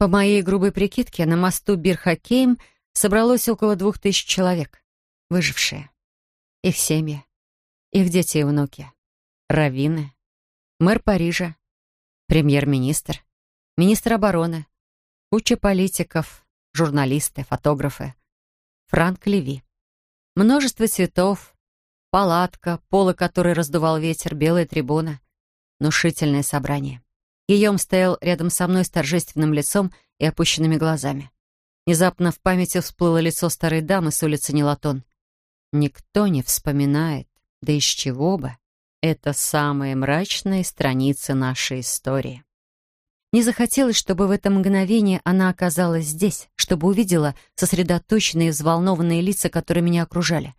По моей грубой прикидке, на мосту Бирхакейм собралось около двух тысяч человек, выжившие. Их семьи, их дети и внуки, раввины, мэр Парижа, премьер-министр, министр обороны, куча политиков, журналисты, фотографы, Франк Леви. Множество цветов, палатка, полы которой раздувал ветер, белая трибуна. Внушительное собрание. Гийом стоял рядом со мной с торжественным лицом и опущенными глазами. Внезапно в памяти всплыло лицо старой дамы с улицы Нелатон. Никто не вспоминает, да из чего бы. Это самые мрачные страницы нашей истории. Не захотелось, чтобы в это мгновение она оказалась здесь, чтобы увидела сосредоточенные взволнованные лица, которые меня окружали.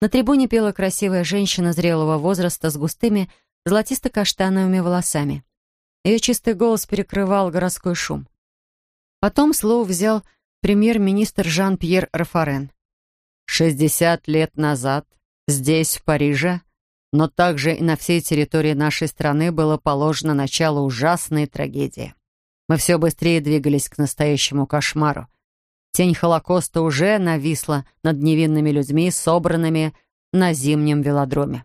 На трибуне пела красивая женщина зрелого возраста с густыми золотисто-каштановыми волосами. Ее чистый голос перекрывал городской шум. Потом слово взял премьер-министр Жан-Пьер Рафарен. «Шестьдесят лет назад здесь, в Париже, но также и на всей территории нашей страны было положено начало ужасной трагедии. Мы все быстрее двигались к настоящему кошмару. Тень Холокоста уже нависла над невинными людьми, собранными на зимнем велодроме.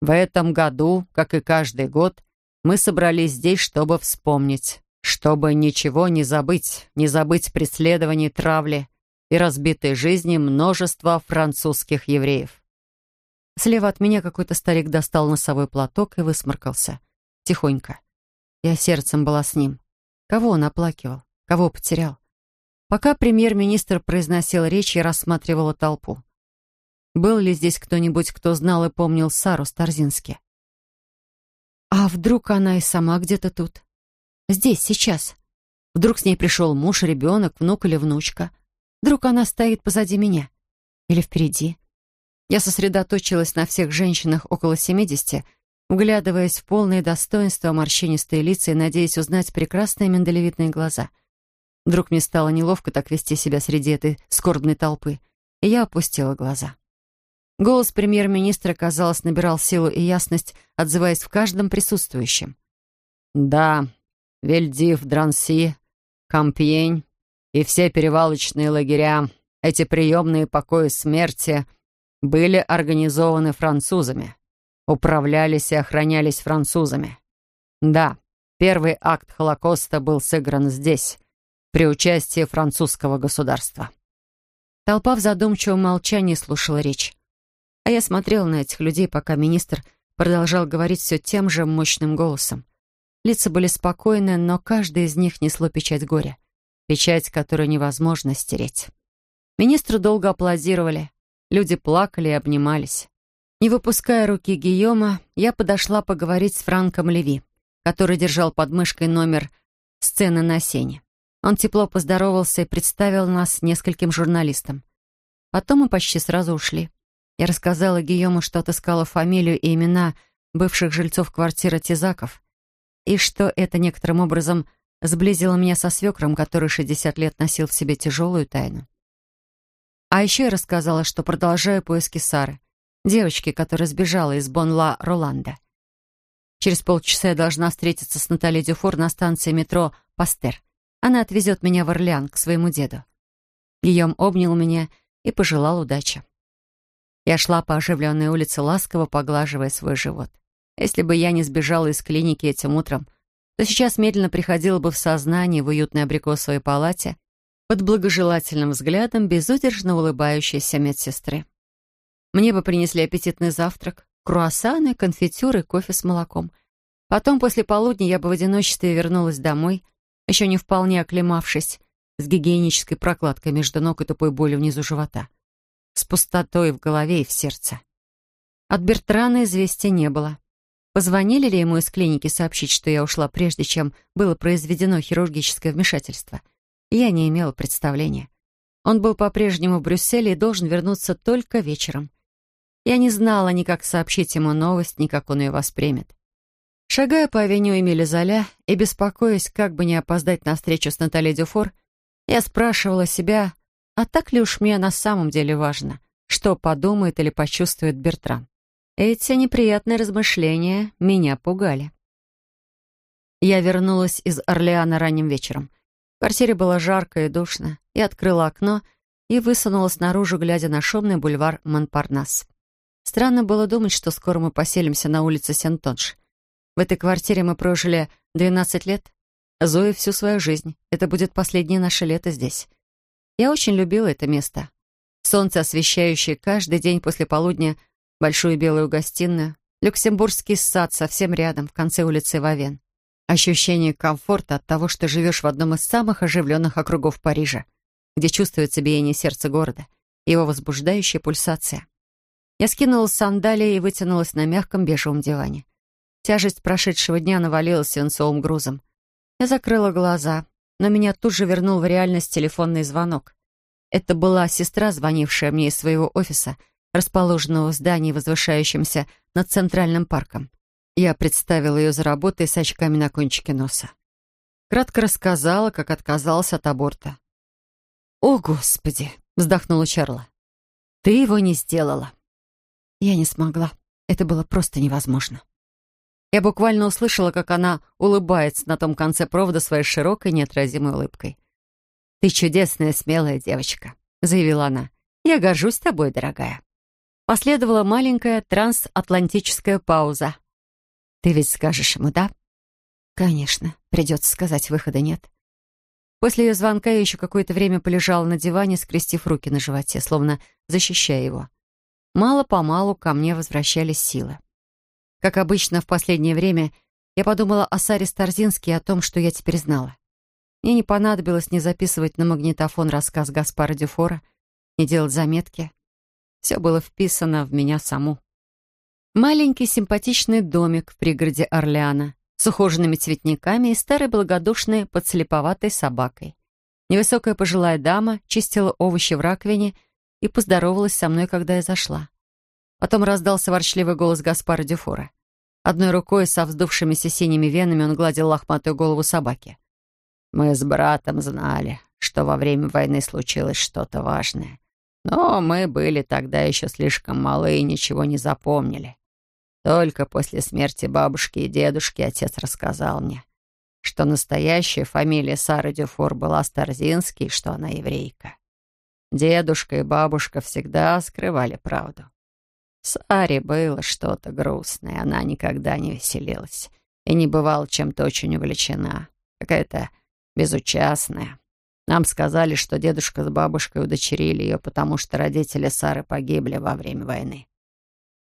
В этом году, как и каждый год, мы собрались здесь, чтобы вспомнить, чтобы ничего не забыть, не забыть преследований, травли и разбитой жизни множества французских евреев. Слева от меня какой-то старик достал носовой платок и высморкался. Тихонько. Я сердцем была с ним. Кого он оплакивал? Кого потерял? Пока премьер-министр произносил речь, я рассматривала толпу. Был ли здесь кто-нибудь, кто знал и помнил Сару Старзински? А вдруг она и сама где-то тут? Здесь, сейчас. Вдруг с ней пришел муж, ребенок, внук или внучка. Вдруг она стоит позади меня. Или впереди. Я сосредоточилась на всех женщинах около семидесяти, углядываясь в полные достоинства морщинистые лица и надеясь узнать прекрасные миндалевидные глаза. Вдруг мне стало неловко так вести себя среди этой скорбной толпы, и я опустила глаза. Голос премьер-министра, казалось, набирал силу и ясность, отзываясь в каждом присутствующем. «Да, Вельдив, Дранси, Кампьень и все перевалочные лагеря, эти приемные покои смерти были организованы французами, управлялись и охранялись французами. Да, первый акт Холокоста был сыгран здесь, при участии французского государства». Толпа в задумчивом молчании слушала речь. А я смотрел на этих людей, пока министр продолжал говорить все тем же мощным голосом. Лица были спокойны, но каждый из них несло печать горя. Печать, которую невозможно стереть. Министру долго аплодировали. Люди плакали и обнимались. Не выпуская руки Гийома, я подошла поговорить с Франком Леви, который держал под мышкой номер «Сцены на сене». Он тепло поздоровался и представил нас нескольким журналистам. Потом мы почти сразу ушли. Я рассказала Гийому, что отыскала фамилию и имена бывших жильцов квартиры Тизаков, и что это некоторым образом сблизило меня со свекром, который 60 лет носил в себе тяжелую тайну. А еще я рассказала, что продолжаю поиски Сары, девочки, которая сбежала из Бонла Роланда. Через полчаса я должна встретиться с Натальей Дюфор на станции метро «Пастер». Она отвезет меня в Орлеан к своему деду. Гийом обнял меня и пожелал удачи. Я шла по оживленной улице, ласково поглаживая свой живот. Если бы я не сбежала из клиники этим утром, то сейчас медленно приходила бы в сознание в уютной абрикосовой палате под благожелательным взглядом безудержно улыбающейся медсестры. Мне бы принесли аппетитный завтрак, круассаны, конфитюры, кофе с молоком. Потом, после полудня, я бы в одиночестве вернулась домой, еще не вполне оклемавшись, с гигиенической прокладкой между ног и тупой болью внизу живота с пустотой в голове и в сердце. От Бертрана известия не было. Позвонили ли ему из клиники сообщить, что я ушла, прежде чем было произведено хирургическое вмешательство? Я не имела представления. Он был по-прежнему в Брюсселе и должен вернуться только вечером. Я не знала ни как сообщить ему новость, ни как он ее воспримет. Шагая по авеню Эмиля Золя и беспокоясь, как бы не опоздать на встречу с Натальей Дюфор, я спрашивала себя, а так ли уж мне на самом деле важно, что подумает или почувствует Бертран? Эти неприятные размышления меня пугали. Я вернулась из Орлеана ранним вечером. квартире было жарко и душно. Я открыла окно и высунулась наружу, глядя на шумный бульвар Монпарнас. Странно было думать, что скоро мы поселимся на улице Сентонж. В этой квартире мы прожили 12 лет. Зои всю свою жизнь. Это будет последнее наше лето здесь. Я очень любила это место. Солнце, освещающее каждый день после полудня большую белую гостиную, Люксембургский сад совсем рядом, в конце улицы Вавен. Ощущение комфорта от того, что живешь в одном из самых оживленных округов Парижа, где чувствуется биение сердца города, его возбуждающая пульсация. Я скинула сандалии и вытянулась на мягком бежевом диване. Тяжесть прошедшего дня навалилась свинцовым грузом. Я закрыла глаза, но меня тут же вернул в реальность телефонный звонок. Это была сестра, звонившая мне из своего офиса, расположенного в здании, возвышающемся над Центральным парком. Я представила ее за работой с очками на кончике носа. Кратко рассказала, как отказалась от аборта. «О, Господи!» — вздохнула Чарла. «Ты его не сделала». Я не смогла. Это было просто невозможно. Я буквально услышала, как она улыбается на том конце провода своей широкой, неотразимой улыбкой. «Ты чудесная, смелая девочка», — заявила она. «Я горжусь тобой, дорогая». Последовала маленькая трансатлантическая пауза. «Ты ведь скажешь ему, да?» «Конечно. Придется сказать, выхода нет». После ее звонка я еще какое-то время полежала на диване, скрестив руки на животе, словно защищая его. Мало-помалу ко мне возвращались силы. Как обычно, в последнее время я подумала о Саре Старзинске и о том, что я теперь знала. Мне не понадобилось ни записывать на магнитофон рассказ Гаспара Дюфора, ни делать заметки. Все было вписано в меня саму. Маленький симпатичный домик в пригороде Орлеана с ухоженными цветниками и старой благодушной подслеповатой собакой. Невысокая пожилая дама чистила овощи в раковине — и поздоровалась со мной, когда я зашла. Потом раздался ворчливый голос Гаспара Дюфора. Одной рукой со вздувшимися синими венами он гладил лохматую голову собаки. «Мы с братом знали, что во время войны случилось что-то важное. Но мы были тогда еще слишком малы и ничего не запомнили. Только после смерти бабушки и дедушки отец рассказал мне, что настоящая фамилия Сары Дюфор была Старзинский, что она еврейка. Дедушка и бабушка всегда скрывали правду. С Ари было что-то грустное, она никогда не веселилась и не бывала чем-то очень увлечена, какая-то безучастная. Нам сказали, что дедушка с бабушкой удочерили ее, потому что родители Сары погибли во время войны.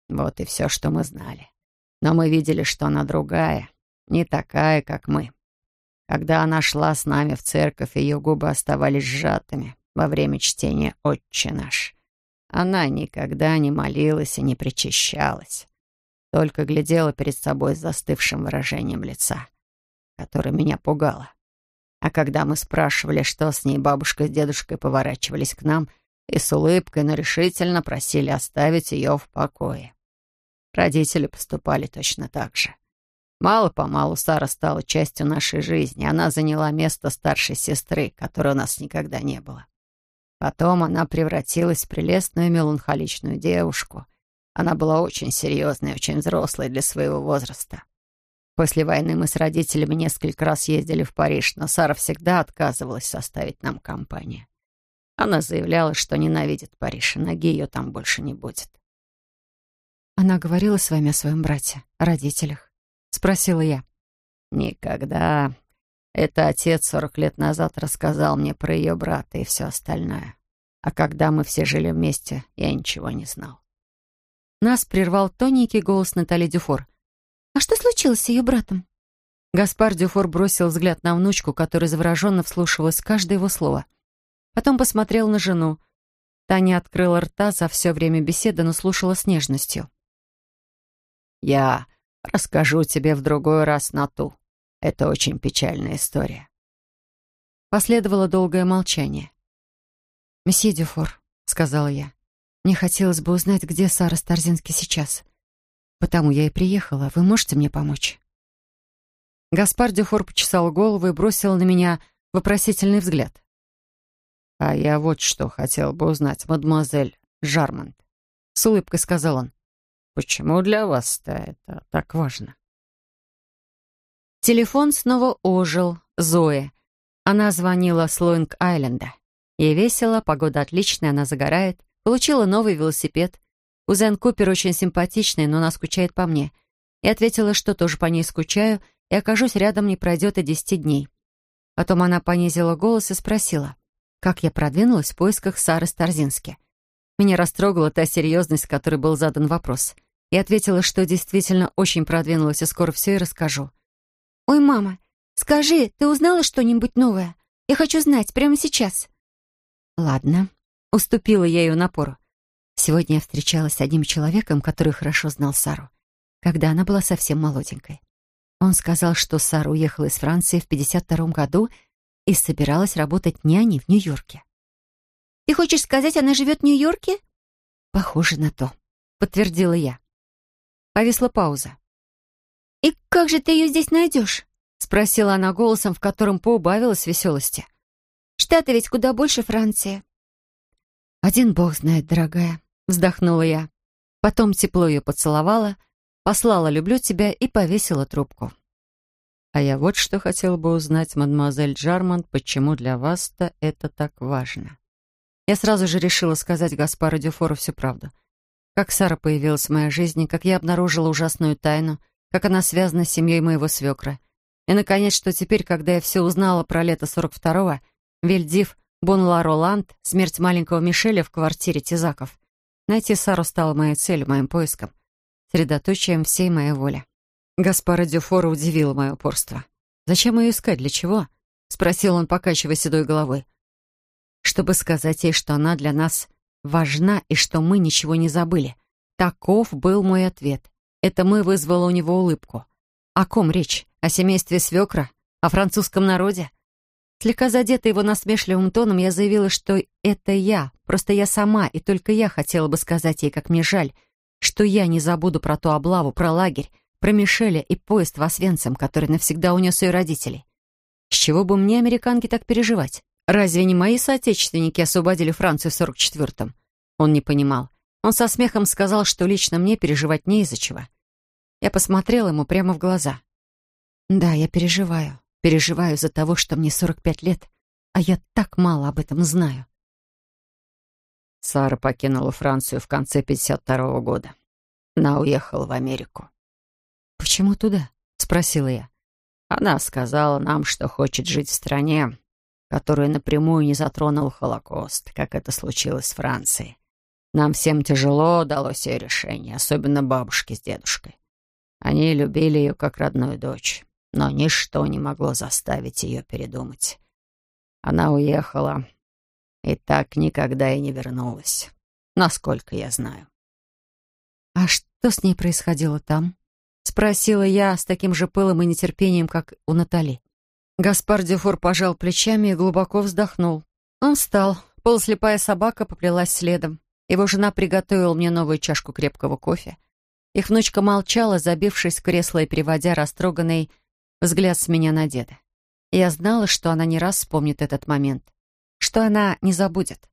Вот и все, что мы знали. Но мы видели, что она другая, не такая, как мы. Когда она шла с нами в церковь, ее губы оставались сжатыми во время чтения «Отче наш». Она никогда не молилась и не причащалась, только глядела перед собой с застывшим выражением лица, которое меня пугало. А когда мы спрашивали, что с ней, бабушка с дедушкой поворачивались к нам и с улыбкой, но решительно просили оставить ее в покое. Родители поступали точно так же. Мало-помалу Сара стала частью нашей жизни. Она заняла место старшей сестры, которой у нас никогда не было. Потом она превратилась в прелестную меланхоличную девушку. Она была очень серьезной, очень взрослой для своего возраста. После войны мы с родителями несколько раз ездили в Париж, но Сара всегда отказывалась составить нам компанию. Она заявляла, что ненавидит Париж, и ноги ее там больше не будет. «Она говорила с вами о своем брате, о родителях?» — спросила я. «Никогда. Это отец сорок лет назад рассказал мне про ее брата и все остальное. А когда мы все жили вместе, я ничего не знал. Нас прервал тоненький голос Натали Дюфор. «А что случилось с ее братом?» Гаспар Дюфор бросил взгляд на внучку, которая завороженно вслушивалась каждое его слово. Потом посмотрел на жену. Таня открыла рта за все время беседы, но слушала с нежностью. «Я расскажу тебе в другой раз на ту», это очень печальная история. Последовало долгое молчание. «Месье Дюфор», — сказала я, — «мне хотелось бы узнать, где Сара Старзинский сейчас. Потому я и приехала. Вы можете мне помочь?» Гаспар Дюфор почесал голову и бросил на меня вопросительный взгляд. «А я вот что хотел бы узнать, мадемуазель Жармонт», — с улыбкой сказал он. «Почему для вас-то это так важно?» Телефон снова ожил. Зоя. Она звонила с Лоинг-Айленда. Ей весело, погода отличная, она загорает. Получила новый велосипед. Кузен Купер очень симпатичный, но она скучает по мне. И ответила, что тоже по ней скучаю, и окажусь рядом не пройдет и десяти дней. Потом она понизила голос и спросила, как я продвинулась в поисках Сары Старзински. Меня растрогала та серьезность, с которой был задан вопрос. И ответила, что действительно очень продвинулась, и скоро все и расскажу. «Ой, мама, скажи, ты узнала что-нибудь новое? Я хочу знать прямо сейчас». «Ладно», — уступила я ее напору. Сегодня я встречалась с одним человеком, который хорошо знал Сару, когда она была совсем молоденькой. Он сказал, что Сара уехала из Франции в 52 году и собиралась работать няней в Нью-Йорке. «Ты хочешь сказать, она живет в Нью-Йорке?» «Похоже на то», — подтвердила я. Повисла пауза. «И как же ты ее здесь найдешь?» — спросила она голосом, в котором поубавилась веселости. «Штаты ведь куда больше Франции». «Один бог знает, дорогая», — вздохнула я. Потом тепло ее поцеловала, послала «люблю тебя» и повесила трубку. А я вот что хотела бы узнать, мадемуазель Джармонт, почему для вас-то это так важно. Я сразу же решила сказать Гаспару Дюфору всю правду. Как Сара появилась в моей жизни, как я обнаружила ужасную тайну, как она связана с семьей моего свекра. И, наконец, что теперь, когда я все узнала про лето 42-го, Вильдив, Бонла Роланд, смерть маленького Мишеля в квартире Тизаков, найти Сару стало моей целью, моим поиском, средоточием всей моей воли. Гаспара Дюфора удивило мое упорство. «Зачем ее искать? Для чего?» — спросил он, покачивая седой головой чтобы сказать ей, что она для нас важна и что мы ничего не забыли. Таков был мой ответ. Это мы вызвало у него улыбку. О ком речь? О семействе свекра? О французском народе? Слегка задета его насмешливым тоном, я заявила, что это я, просто я сама, и только я хотела бы сказать ей, как мне жаль, что я не забуду про ту облаву, про лагерь, про Мишеля и поезд в Освенцим, который навсегда унес ее родителей. С чего бы мне, американке, так переживать? Разве не мои соотечественники освободили Францию в 44-м? Он не понимал. Он со смехом сказал, что лично мне переживать не из-за чего. Я посмотрела ему прямо в глаза. Да, я переживаю. Переживаю из-за того, что мне 45 лет, а я так мало об этом знаю. Сара покинула Францию в конце 52-го года. Она уехала в Америку. «Почему туда?» — спросила я. Она сказала нам, что хочет жить в стране, которую напрямую не затронул Холокост, как это случилось с Францией. Нам всем тяжело далось ее решение, особенно бабушке с дедушкой. Они любили ее как родную дочь, но ничто не могло заставить ее передумать. Она уехала и так никогда и не вернулась, насколько я знаю. «А что с ней происходило там?» — спросила я с таким же пылом и нетерпением, как у Натали. Гаспар Дюфор пожал плечами и глубоко вздохнул. Он встал. Полуслепая собака поплелась следом. Его жена приготовила мне новую чашку крепкого кофе. Их внучка молчала, забившись в кресло и переводя растроганный взгляд с меня на деда. Я знала, что она не раз вспомнит этот момент, что она не забудет.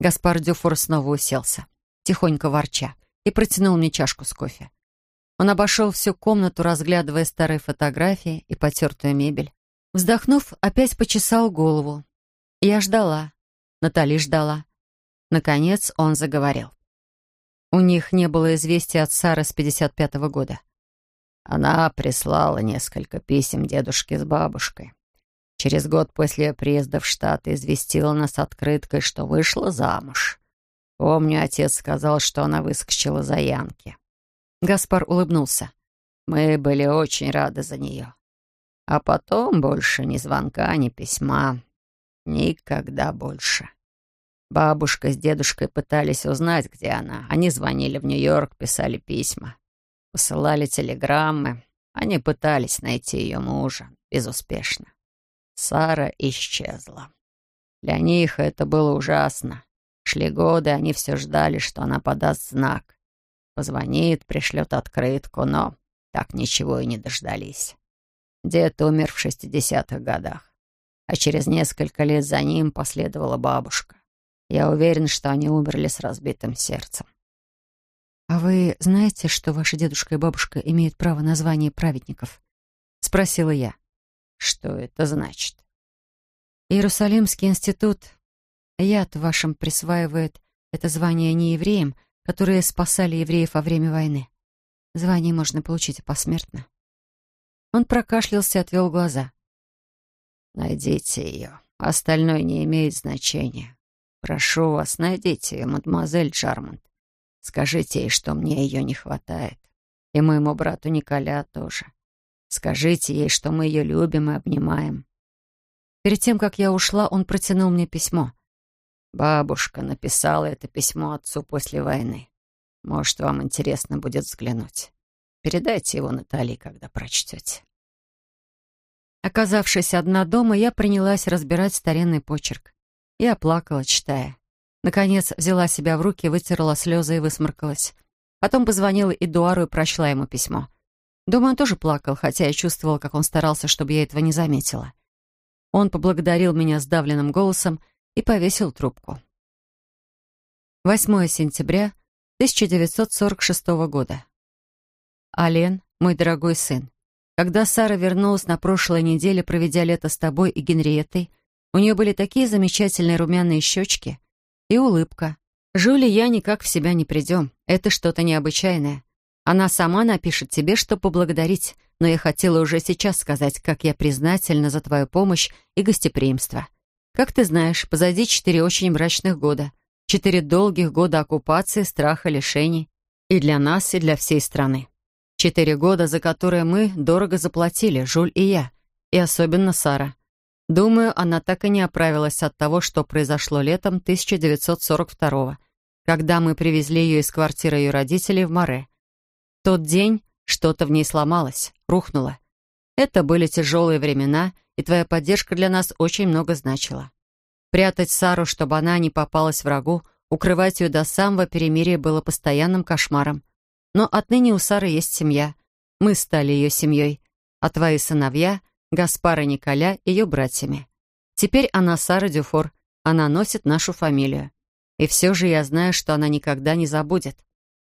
Гаспар Дюфор снова уселся, тихонько ворча, и протянул мне чашку с кофе. Он обошел всю комнату, разглядывая старые фотографии и потертую мебель. Вздохнув, опять почесал голову. Я ждала. Натали ждала. Наконец он заговорил. У них не было известия от Сары с 55-го года. Она прислала несколько писем дедушке с бабушкой. Через год после приезда в Штаты известила нас открыткой, что вышла замуж. Помню, отец сказал, что она выскочила за Янки. Гаспар улыбнулся. Мы были очень рады за нее. А потом больше ни звонка, ни письма. Никогда больше. Бабушка с дедушкой пытались узнать, где она. Они звонили в Нью-Йорк, писали письма, посылали телеграммы. Они пытались найти ее мужа. Безуспешно. Сара исчезла. Для них это было ужасно. Шли годы, они все ждали, что она подаст знак. Позвонит, пришлет открытку, но так ничего и не дождались. Дед умер в шестидесятых годах, а через несколько лет за ним последовала бабушка. Я уверен, что они умерли с разбитым сердцем. «А вы знаете, что ваша дедушка и бабушка имеют право на звание праведников?» — спросила я. «Что это значит?» Иерусалимский институт, яд вашим присваивает это звание не евреям, которые спасали евреев во время войны. Звание можно получить посмертно. Он прокашлялся и отвел глаза. «Найдите ее. Остальное не имеет значения. Прошу вас, найдите мадемуазель Джармонт. Скажите ей, что мне ее не хватает. И моему брату Николя тоже. Скажите ей, что мы ее любим и обнимаем». Перед тем, как я ушла, он протянул мне письмо. Бабушка написала это письмо отцу после войны. Может, вам интересно будет взглянуть. Передайте его Натали, когда прочтете. Оказавшись одна дома, я принялась разбирать старинный почерк. Я плакала, читая. Наконец, взяла себя в руки, вытерла слезы и высморкалась. Потом позвонила Эдуару и прочла ему письмо. Думаю, он тоже плакал, хотя я чувствовала, как он старался, чтобы я этого не заметила. Он поблагодарил меня сдавленным голосом и повесил трубку. 8 сентября 1946 года. Ален, мой дорогой сын, когда Сара вернулась на прошлой неделе, проведя лето с тобой и Генриеттой, у нее были такие замечательные румяные щечки и улыбка. Жули я никак в себя не придем. Это что-то необычайное. Она сама напишет тебе, что поблагодарить, но я хотела уже сейчас сказать, как я признательна за твою помощь и гостеприимство. Как ты знаешь, позади четыре очень мрачных года. Четыре долгих года оккупации, страха, лишений. И для нас, и для всей страны. Четыре года, за которые мы дорого заплатили, Жуль и я. И особенно Сара. Думаю, она так и не оправилась от того, что произошло летом 1942 когда мы привезли ее из квартиры ее родителей в Море. тот день что-то в ней сломалось, рухнуло. Это были тяжелые времена, и твоя поддержка для нас очень много значила. Прятать Сару, чтобы она не попалась врагу, укрывать ее до самого перемирия было постоянным кошмаром. Но отныне у Сары есть семья. Мы стали ее семьей, а твои сыновья, Гаспар и Николя, ее братьями. Теперь она Сара Дюфор, она носит нашу фамилию. И все же я знаю, что она никогда не забудет.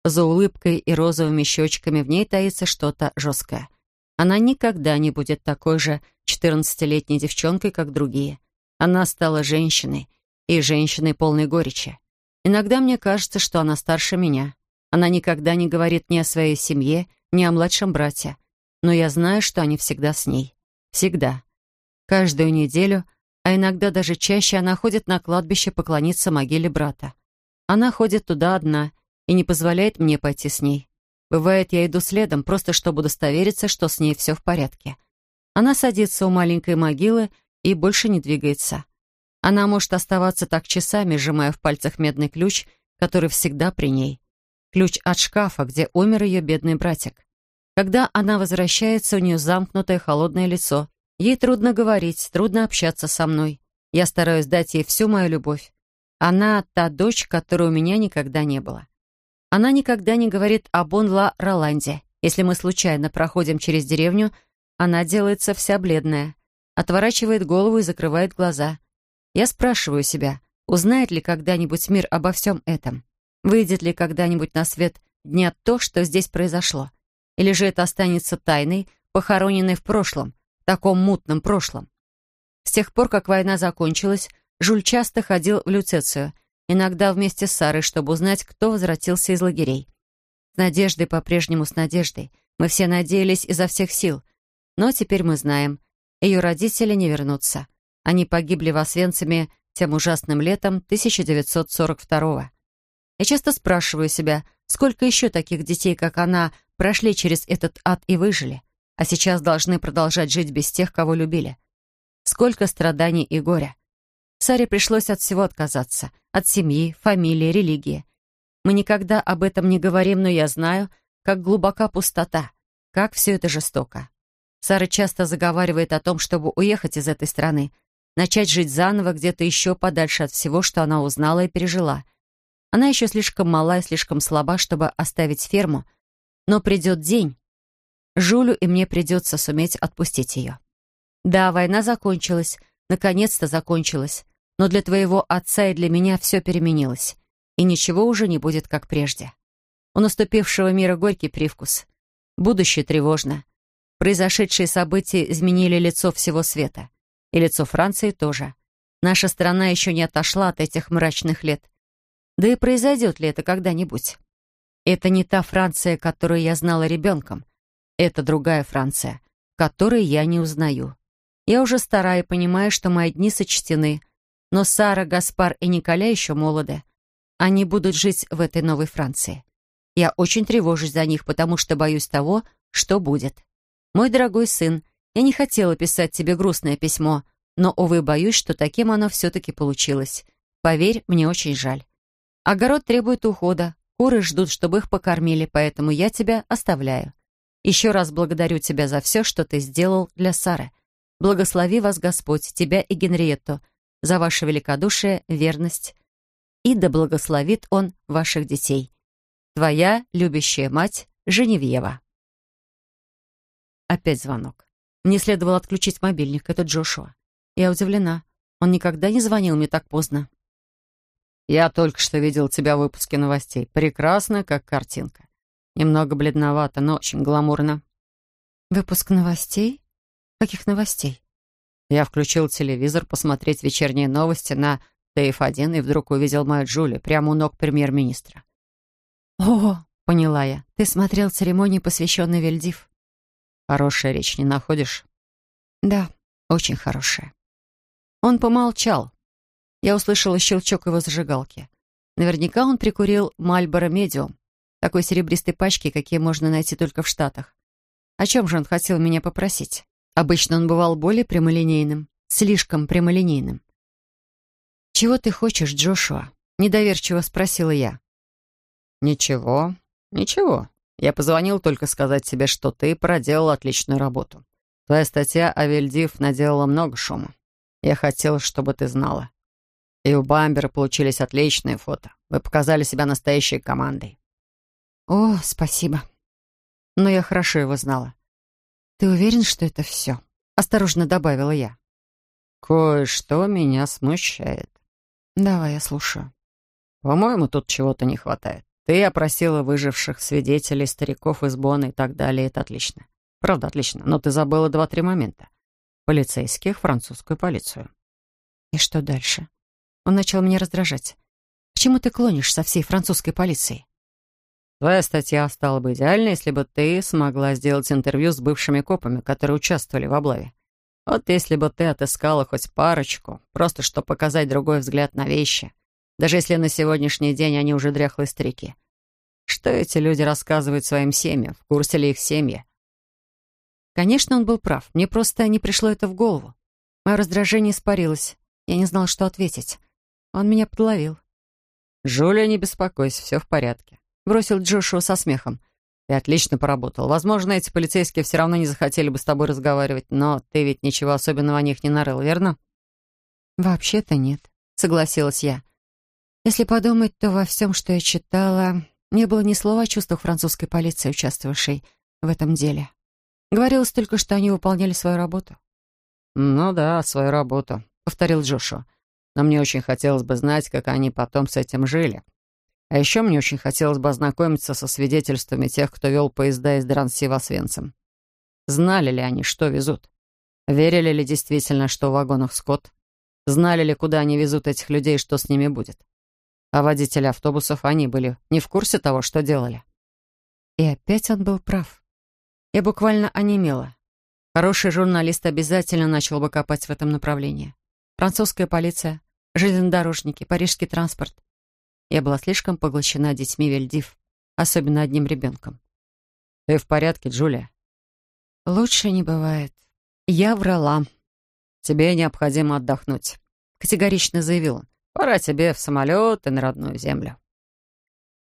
За улыбкой и розовыми щечками в ней таится что-то жесткое. Она никогда не будет такой же 14-летней девчонкой, как другие. Она стала женщиной, и женщиной полной горечи. Иногда мне кажется, что она старше меня. Она никогда не говорит ни о своей семье, ни о младшем брате. Но я знаю, что они всегда с ней. Всегда. Каждую неделю, а иногда даже чаще, она ходит на кладбище поклониться могиле брата. Она ходит туда одна и не позволяет мне пойти с ней. Бывает, я иду следом, просто чтобы удостовериться, что с ней все в порядке. Она садится у маленькой могилы и больше не двигается. Она может оставаться так часами, сжимая в пальцах медный ключ, который всегда при ней. Ключ от шкафа, где умер ее бедный братик. Когда она возвращается, у нее замкнутое холодное лицо. Ей трудно говорить, трудно общаться со мной. Я стараюсь дать ей всю мою любовь. Она та дочь, которой у меня никогда не было. Она никогда не говорит о Бон-Ла Роланде. Если мы случайно проходим через деревню, она делается вся бледная отворачивает голову и закрывает глаза. Я спрашиваю себя, узнает ли когда-нибудь мир обо всем этом? Выйдет ли когда-нибудь на свет дня то, что здесь произошло? Или же это останется тайной, похороненной в прошлом, в таком мутном прошлом? С тех пор, как война закончилась, Жуль часто ходил в Люцецию, иногда вместе с Сарой, чтобы узнать, кто возвратился из лагерей. С надеждой, по-прежнему с надеждой. Мы все надеялись изо всех сил. Но теперь мы знаем, ее родители не вернутся. Они погибли в Освенциме тем ужасным летом 1942-го. Я часто спрашиваю себя, сколько еще таких детей, как она, прошли через этот ад и выжили, а сейчас должны продолжать жить без тех, кого любили. Сколько страданий и горя. Саре пришлось от всего отказаться. От семьи, фамилии, религии. Мы никогда об этом не говорим, но я знаю, как глубока пустота, как все это жестоко. Сара часто заговаривает о том, чтобы уехать из этой страны, начать жить заново где-то еще подальше от всего, что она узнала и пережила. Она еще слишком мала и слишком слаба, чтобы оставить ферму, но придет день. Жулю и мне придется суметь отпустить ее. Да, война закончилась, наконец-то закончилась, но для твоего отца и для меня все переменилось, и ничего уже не будет, как прежде. У наступившего мира горький привкус. Будущее тревожно. Произошедшие события изменили лицо всего света. И лицо Франции тоже. Наша страна еще не отошла от этих мрачных лет. Да и произойдет ли это когда-нибудь? Это не та Франция, которую я знала ребенком. Это другая Франция, которой я не узнаю. Я уже стара и понимаю, что мои дни сочтены. Но Сара, Гаспар и Николя еще молоды. Они будут жить в этой новой Франции. Я очень тревожусь за них, потому что боюсь того, что будет. Мой дорогой сын, я не хотела писать тебе грустное письмо, но, увы, боюсь, что таким оно все-таки получилось. Поверь, мне очень жаль. Огород требует ухода, куры ждут, чтобы их покормили, поэтому я тебя оставляю. Еще раз благодарю тебя за все, что ты сделал для Сары. Благослови вас Господь, тебя и Генриетту, за ваше великодушие, верность. И да благословит Он ваших детей. Твоя любящая мать Женевьева. Опять звонок. Мне следовало отключить мобильник. Это Джошуа. Я удивлена. Он никогда не звонил мне так поздно. «Я только что видел тебя в выпуске новостей. Прекрасно, как картинка. Немного бледновато, но очень гламурно». «Выпуск новостей? Каких новостей?» Я включил телевизор посмотреть вечерние новости на ТФ-1 и вдруг увидел мою Джули прямо у ног премьер-министра. «О, поняла я. Ты смотрел церемонию, посвященную Вельдив?» Хорошая речь, не находишь? Да, очень хорошая. Он помолчал. Я услышала щелчок его зажигалки. Наверняка он прикурил Мальборо Медиум, такой серебристой пачки, какие можно найти только в Штатах. О чем же он хотел меня попросить? Обычно он бывал более прямолинейным, слишком прямолинейным. «Чего ты хочешь, Джошуа?» — недоверчиво спросила я. «Ничего, ничего. Я позвонил только сказать тебе, что ты проделал отличную работу. Твоя статья о Вильдив наделала много шума. Я хотел, чтобы ты знала. И у Бамбера получились отличные фото. Вы показали себя настоящей командой. О, спасибо. Но я хорошо его знала. Ты уверен, что это все? Осторожно добавила я. Кое-что меня смущает. Давай, я слушаю. По-моему, тут чего-то не хватает. Ты опросила выживших свидетелей, стариков из Бона и так далее. Это отлично. Правда, отлично. Но ты забыла два-три момента. Полицейских, французскую полицию. И что дальше? Он начал меня раздражать. К чему ты клонишь со всей французской полицией? Твоя статья стала бы идеальной, если бы ты смогла сделать интервью с бывшими копами, которые участвовали в облаве. Вот если бы ты отыскала хоть парочку, просто чтобы показать другой взгляд на вещи, даже если на сегодняшний день они уже дряхлые старики. Что эти люди рассказывают своим семьям? В курсе ли их семьи? Конечно, он был прав. Мне просто не пришло это в голову. Мое раздражение испарилось. Я не знал, что ответить. Он меня подловил. «Жулия, не беспокойся, все в порядке», — бросил Джошуа со смехом. «Ты отлично поработал. Возможно, эти полицейские все равно не захотели бы с тобой разговаривать, но ты ведь ничего особенного о них не нарыл, верно?» «Вообще-то нет», — согласилась я. Если подумать, то во всем, что я читала, не было ни слова о чувствах французской полиции, участвовавшей в этом деле. Говорилось только, что они выполняли свою работу. «Ну да, свою работу», — повторил Джошуа. «Но мне очень хотелось бы знать, как они потом с этим жили. А еще мне очень хотелось бы ознакомиться со свидетельствами тех, кто вел поезда из Дранси в Освенцим. Знали ли они, что везут? Верили ли действительно, что в вагонах скот? Знали ли, куда они везут этих людей и что с ними будет? А водители автобусов, они были не в курсе того, что делали. И опять он был прав. Я буквально онемела. Хороший журналист обязательно начал бы копать в этом направлении. Французская полиция, железнодорожники, парижский транспорт. Я была слишком поглощена детьми Вельдив, особенно одним ребенком. «Ты в порядке, Джулия?» «Лучше не бывает. Я врала». «Тебе необходимо отдохнуть», — категорично заявил он. Пора тебе в самолет и на родную землю».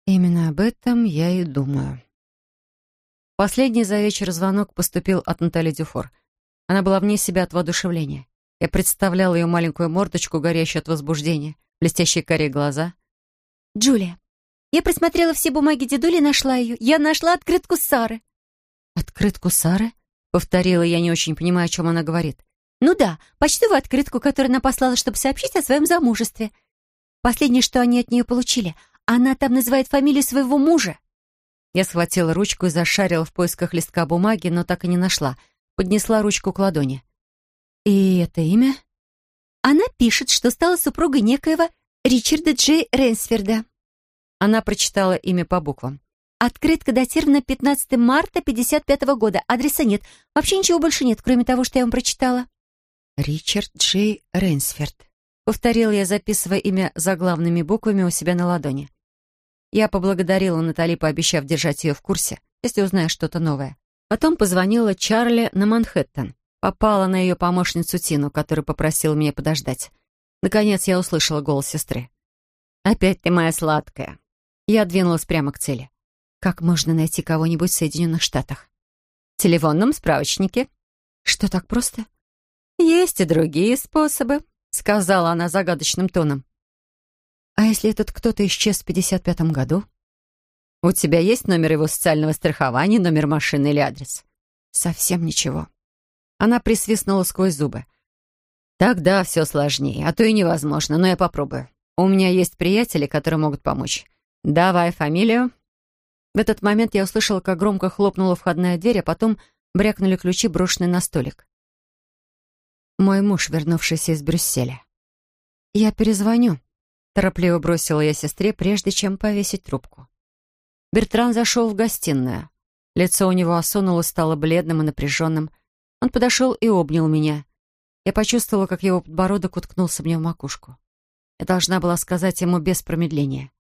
Именно об этом я и думаю. Последний за вечер звонок поступил от Натали Дюфор. Она была вне себя от воодушевления. Я представляла ее маленькую мордочку, горящую от возбуждения, блестящие карие глаза. «Джулия, я просмотрела все бумаги дедули и нашла ее. Я нашла открытку Сары». «Открытку Сары?» — повторила я, не очень понимая, о чем она говорит. Ну да, почтовую открытку, которую она послала, чтобы сообщить о своем замужестве. Последнее, что они от нее получили, она там называет фамилию своего мужа. Я схватила ручку и зашарила в поисках листка бумаги, но так и не нашла. Поднесла ручку к ладони. «И это имя?» «Она Пи. пишет, что стала супругой некоего Ричарда Джей Рейнсферда». Она прочитала имя по буквам. «Открытка датирована 15 марта 55 -го года. Адреса нет. Вообще ничего больше нет, кроме того, что я вам прочитала». «Ричард Джей Рейнсферд», — повторил я, записывая имя заглавными буквами у себя на ладони. Я поблагодарила Натали, пообещав держать ее в курсе, если узнаю что-то новое. Потом позвонила Чарли на Манхэттен. Попала на ее помощницу Тину, которая попросила меня подождать. Наконец я услышала голос сестры. «Опять ты моя сладкая». Я двинулась прямо к цели. Как можно найти кого-нибудь в Соединенных Штатах? В телефонном справочнике. Что так просто? Есть и другие способы, сказала она загадочным тоном. А если этот кто-то исчез в 55-м году? У тебя есть номер его социального страхования, номер машины или адрес? Совсем ничего. Она присвистнула сквозь зубы. «Тогда все сложнее, а то и невозможно, но я попробую. У меня есть приятели, которые могут помочь. Давай фамилию». В этот момент я услышала, как громко хлопнула входная дверь, а потом брякнули ключи, брошенные на столик. Мой муж, вернувшийся из Брюсселя. «Я перезвоню», — торопливо бросила я сестре, прежде чем повесить трубку. Бертран зашел в гостиную. Лицо у него осунулось, стало бледным и напряженным. Он подошел и обнял меня. Я почувствовала, как его подбородок уткнулся мне в макушку. Я должна была сказать ему без промедления.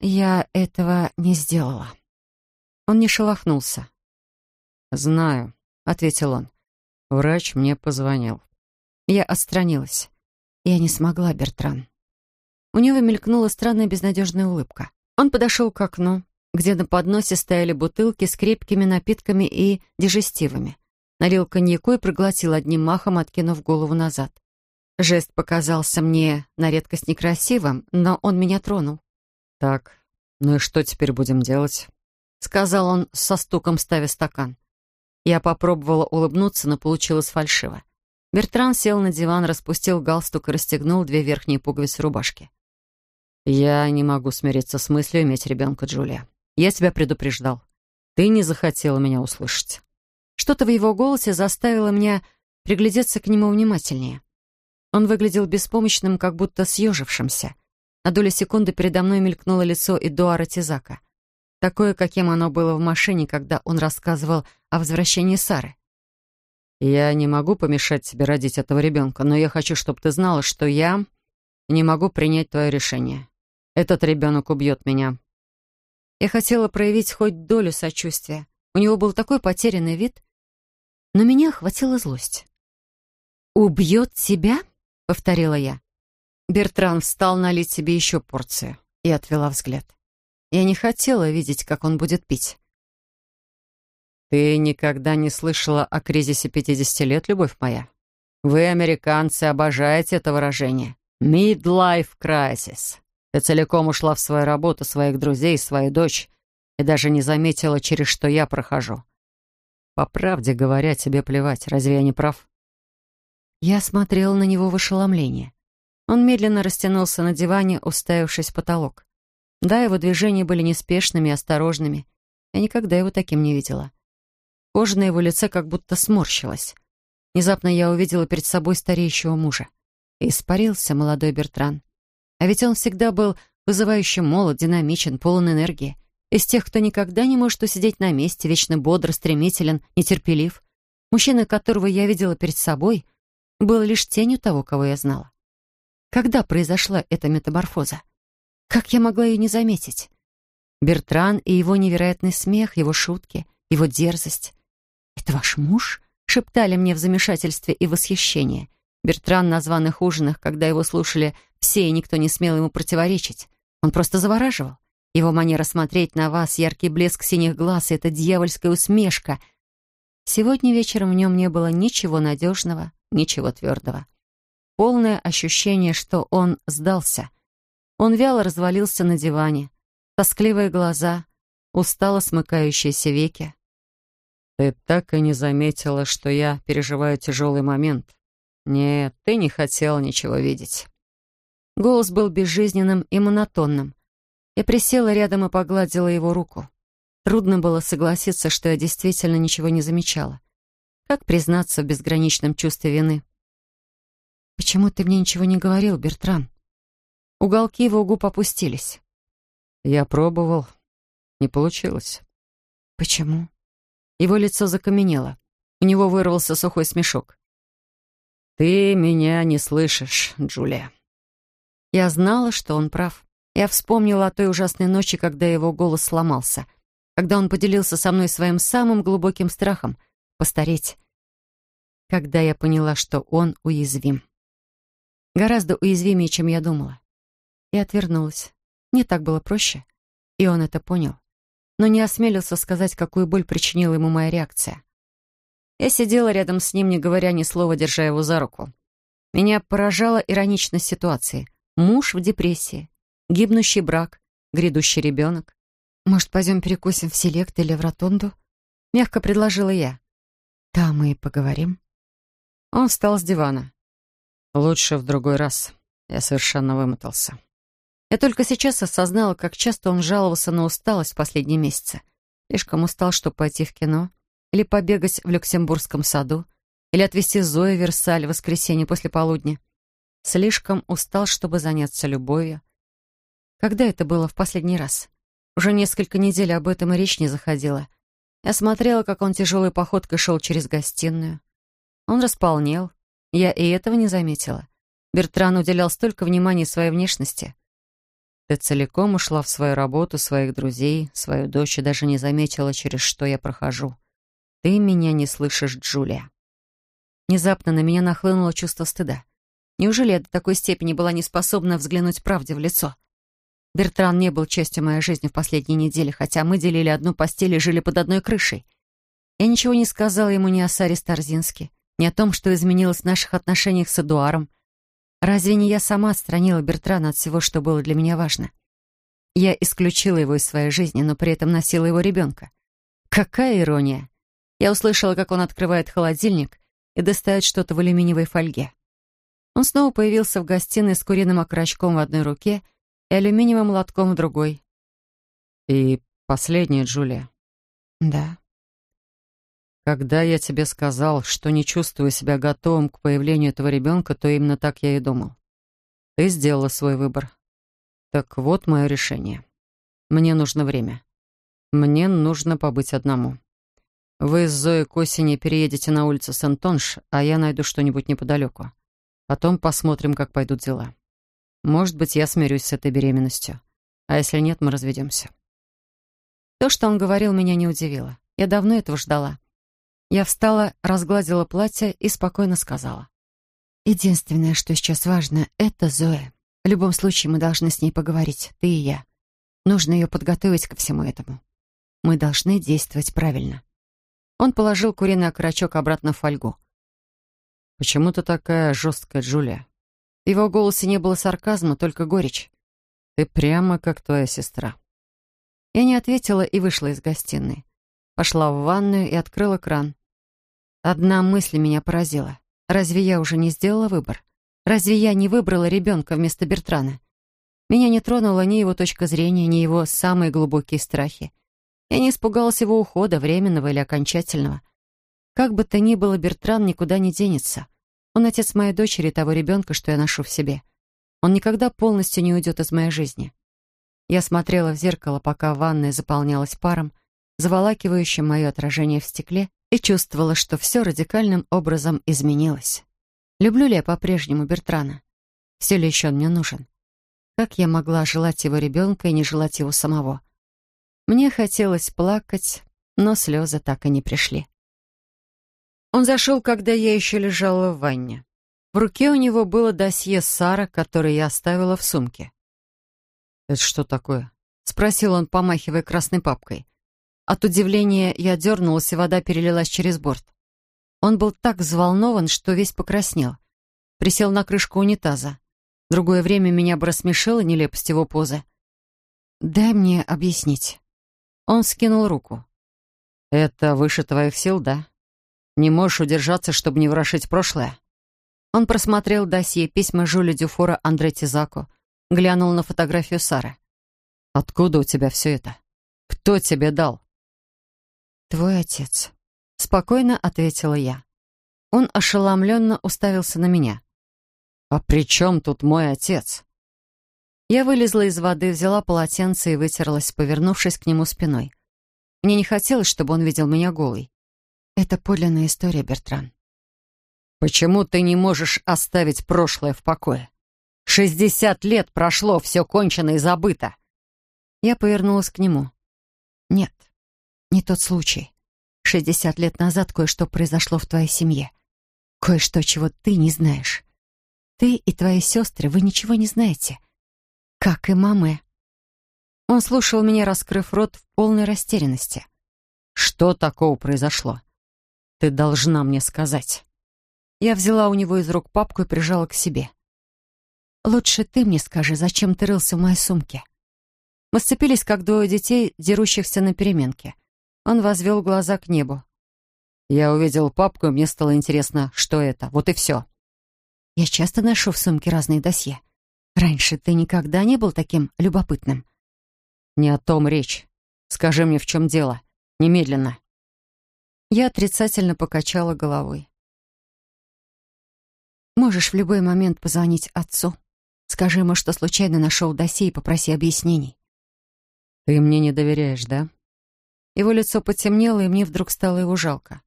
Я этого не сделала. Он не шелохнулся. «Знаю», — ответил он. «Врач мне позвонил». Я отстранилась. Я не смогла, Бертран. У него мелькнула странная безнадежная улыбка. Он подошел к окну, где на подносе стояли бутылки с крепкими напитками и дежестивами налил коньяку и проглотил одним махом, откинув голову назад. Жест показался мне на редкость некрасивым, но он меня тронул. «Так, ну и что теперь будем делать?» — сказал он со стуком, ставя стакан. Я попробовала улыбнуться, но получилось фальшиво. Бертран сел на диван, распустил галстук и расстегнул две верхние пуговицы рубашки. «Я не могу смириться с мыслью иметь ребенка, Джулия. Я тебя предупреждал. Ты не захотела меня услышать. Что-то в его голосе заставило меня приглядеться к нему внимательнее. Он выглядел беспомощным, как будто съежившимся. На долю секунды передо мной мелькнуло лицо Эдуара Тизака. Такое, каким оно было в машине, когда он рассказывал о возвращении Сары. «Я не могу помешать тебе родить этого ребенка, но я хочу, чтобы ты знала, что я не могу принять твое решение. Этот ребенок убьет меня». Я хотела проявить хоть долю сочувствия. У него был такой потерянный вид, но меня охватила злость. «Убьет тебя?» — повторила я. Бертран встал налить себе еще порцию и отвела взгляд. Я не хотела видеть, как он будет пить. «Ты никогда не слышала о кризисе 50 лет, любовь моя? Вы, американцы, обожаете это выражение. Midlife crisis. Ты целиком ушла в свою работу, своих друзей, свою дочь и даже не заметила, через что я прохожу. По правде говоря, тебе плевать, разве я не прав? Я смотрела на него в ошеломлении. Он медленно растянулся на диване, уставившись в потолок. Да, его движения были неспешными и осторожными. Я никогда его таким не видела. Кожа на его лице как будто сморщилась. Внезапно я увидела перед собой стареющего мужа. И испарился молодой Бертран. А ведь он всегда был вызывающе молод, динамичен, полон энергии. Из тех, кто никогда не может усидеть на месте, вечно бодр, стремителен, нетерпелив. Мужчина, которого я видела перед собой, был лишь тенью того, кого я знала. Когда произошла эта метаморфоза? Как я могла ее не заметить? Бертран и его невероятный смех, его шутки, его дерзость. «Это ваш муж?» — шептали мне в замешательстве и восхищении. Бертран на званых ужинах, когда его слушали все, и никто не смел ему противоречить. Он просто завораживал. Его манера смотреть на вас, яркий блеск синих глаз и эта дьявольская усмешка. Сегодня вечером в нем не было ничего надежного, ничего твердого. Полное ощущение, что он сдался. Он вяло развалился на диване. Тоскливые глаза, устало смыкающиеся веки. «Ты так и не заметила, что я переживаю тяжелый момент. Нет, ты не хотела ничего видеть». Голос был безжизненным и монотонным. Я присела рядом и погладила его руку. Трудно было согласиться, что я действительно ничего не замечала. Как признаться в безграничном чувстве вины? «Почему ты мне ничего не говорил, Бертран?» Уголки его губ опустились. «Я пробовал. Не получилось». «Почему?» Его лицо закаменело. У него вырвался сухой смешок. «Ты меня не слышишь, Джулия». Я знала, что он прав. Я вспомнила о той ужасной ночи, когда его голос сломался, когда он поделился со мной своим самым глубоким страхом — постареть. Когда я поняла, что он уязвим. Гораздо уязвимее, чем я думала. И отвернулась. Мне так было проще. И он это понял. Но не осмелился сказать, какую боль причинила ему моя реакция. Я сидела рядом с ним, не говоря ни слова, держа его за руку. Меня поражала ироничность ситуации. Муж в депрессии, гибнущий брак, грядущий ребенок. «Может, пойдем перекусим в селект или в ротонду?» Мягко предложила я. «Там мы и поговорим». Он встал с дивана. «Лучше в другой раз. Я совершенно вымотался». Я только сейчас осознала, как часто он жаловался на усталость в последние месяцы. Слишком устал, чтобы пойти в кино, или побегать в Люксембургском саду, или отвезти Зою в Версаль в воскресенье после полудня. Слишком устал, чтобы заняться любовью. Когда это было в последний раз? Уже несколько недель об этом и речь не заходила. Я смотрела, как он тяжелой походкой шел через гостиную. Он располнел. Я и этого не заметила. Бертран уделял столько внимания своей внешности. Ты целиком ушла в свою работу, своих друзей, свою дочь и даже не заметила, через что я прохожу. Ты меня не слышишь, Джулия. Внезапно на меня нахлынуло чувство стыда. Неужели я до такой степени была не способна взглянуть правде в лицо? Бертран не был частью моей жизни в последние недели, хотя мы делили одну постель и жили под одной крышей. Я ничего не сказала ему ни о Саре Старзинске, ни о том, что изменилось в наших отношениях с Эдуаром, Разве не я сама отстранила Бертрана от всего, что было для меня важно? Я исключила его из своей жизни, но при этом носила его ребенка. Какая ирония! Я услышала, как он открывает холодильник и достает что-то в алюминиевой фольге. Он снова появился в гостиной с куриным окорочком в одной руке и алюминиевым лотком в другой. «И последнее, Джулия». «Да». Когда я тебе сказал, что не чувствую себя готовым к появлению этого ребенка, то именно так я и думал. Ты сделала свой выбор. Так вот мое решение. Мне нужно время. Мне нужно побыть одному. Вы с Зоей к осени переедете на улицу Сент-Тонш, а я найду что-нибудь неподалеку. Потом посмотрим, как пойдут дела. Может быть, я смирюсь с этой беременностью. А если нет, мы разведемся. То, что он говорил, меня не удивило. Я давно этого ждала. Я встала, разгладила платье и спокойно сказала. «Единственное, что сейчас важно, это Зоя. В любом случае мы должны с ней поговорить, ты и я. Нужно ее подготовить ко всему этому. Мы должны действовать правильно». Он положил куриный окорочок обратно в фольгу. «Почему ты такая жесткая, Джулия?» Его голосе не было сарказма, только горечь. «Ты прямо как твоя сестра». Я не ответила и вышла из гостиной. Пошла в ванную и открыла кран. Одна мысль меня поразила. Разве я уже не сделала выбор? Разве я не выбрала ребенка вместо Бертрана? Меня не тронула ни его точка зрения, ни его самые глубокие страхи. Я не испугалась его ухода, временного или окончательного. Как бы то ни было, Бертран никуда не денется. Он отец моей дочери, того ребенка, что я ношу в себе. Он никогда полностью не уйдет из моей жизни. Я смотрела в зеркало, пока ванная заполнялась паром, заволакивающим мое отражение в стекле, и чувствовала, что все радикальным образом изменилось. Люблю ли я по-прежнему Бертрана? Все ли еще он мне нужен? Как я могла желать его ребенка и не желать его самого? Мне хотелось плакать, но слезы так и не пришли. Он зашел, когда я еще лежала в ванне. В руке у него было досье Сара, которое я оставила в сумке. «Это что такое?» — спросил он, помахивая красной папкой. От удивления я дернулась, и вода перелилась через борт. Он был так взволнован, что весь покраснел. Присел на крышку унитаза. Другое время меня бы рассмешила нелепость его позы. «Дай мне объяснить». Он скинул руку. «Это выше твоих сил, да? Не можешь удержаться, чтобы не ворошить прошлое?» Он просмотрел досье письма Жюля Дюфора Андре Тизаку, глянул на фотографию Сары. «Откуда у тебя все это? Кто тебе дал?» «Твой отец», — спокойно ответила я. Он ошеломленно уставился на меня. «А при чем тут мой отец?» Я вылезла из воды, взяла полотенце и вытерлась, повернувшись к нему спиной. Мне не хотелось, чтобы он видел меня голой. Это подлинная история, Бертран. «Почему ты не можешь оставить прошлое в покое? Шестьдесят лет прошло, все кончено и забыто!» Я повернулась к нему. «Нет, не тот случай. Шестьдесят лет назад кое-что произошло в твоей семье. Кое-что, чего ты не знаешь. Ты и твои сестры, вы ничего не знаете. Как и мамы. Он слушал меня, раскрыв рот в полной растерянности. «Что такого произошло? Ты должна мне сказать». Я взяла у него из рук папку и прижала к себе. «Лучше ты мне скажи, зачем ты рылся в моей сумке?» Мы сцепились, как двое детей, дерущихся на переменке. Он возвел глаза к небу. Я увидел папку, и мне стало интересно, что это. Вот и все. Я часто ношу в сумке разные досье. Раньше ты никогда не был таким любопытным. Не о том речь. Скажи мне, в чем дело. Немедленно. Я отрицательно покачала головой. Можешь в любой момент позвонить отцу. Скажи ему, что случайно нашел досье и попроси объяснений. Ты мне не доверяешь, да? Его лицо потемнело, и мне вдруг стало его жалко.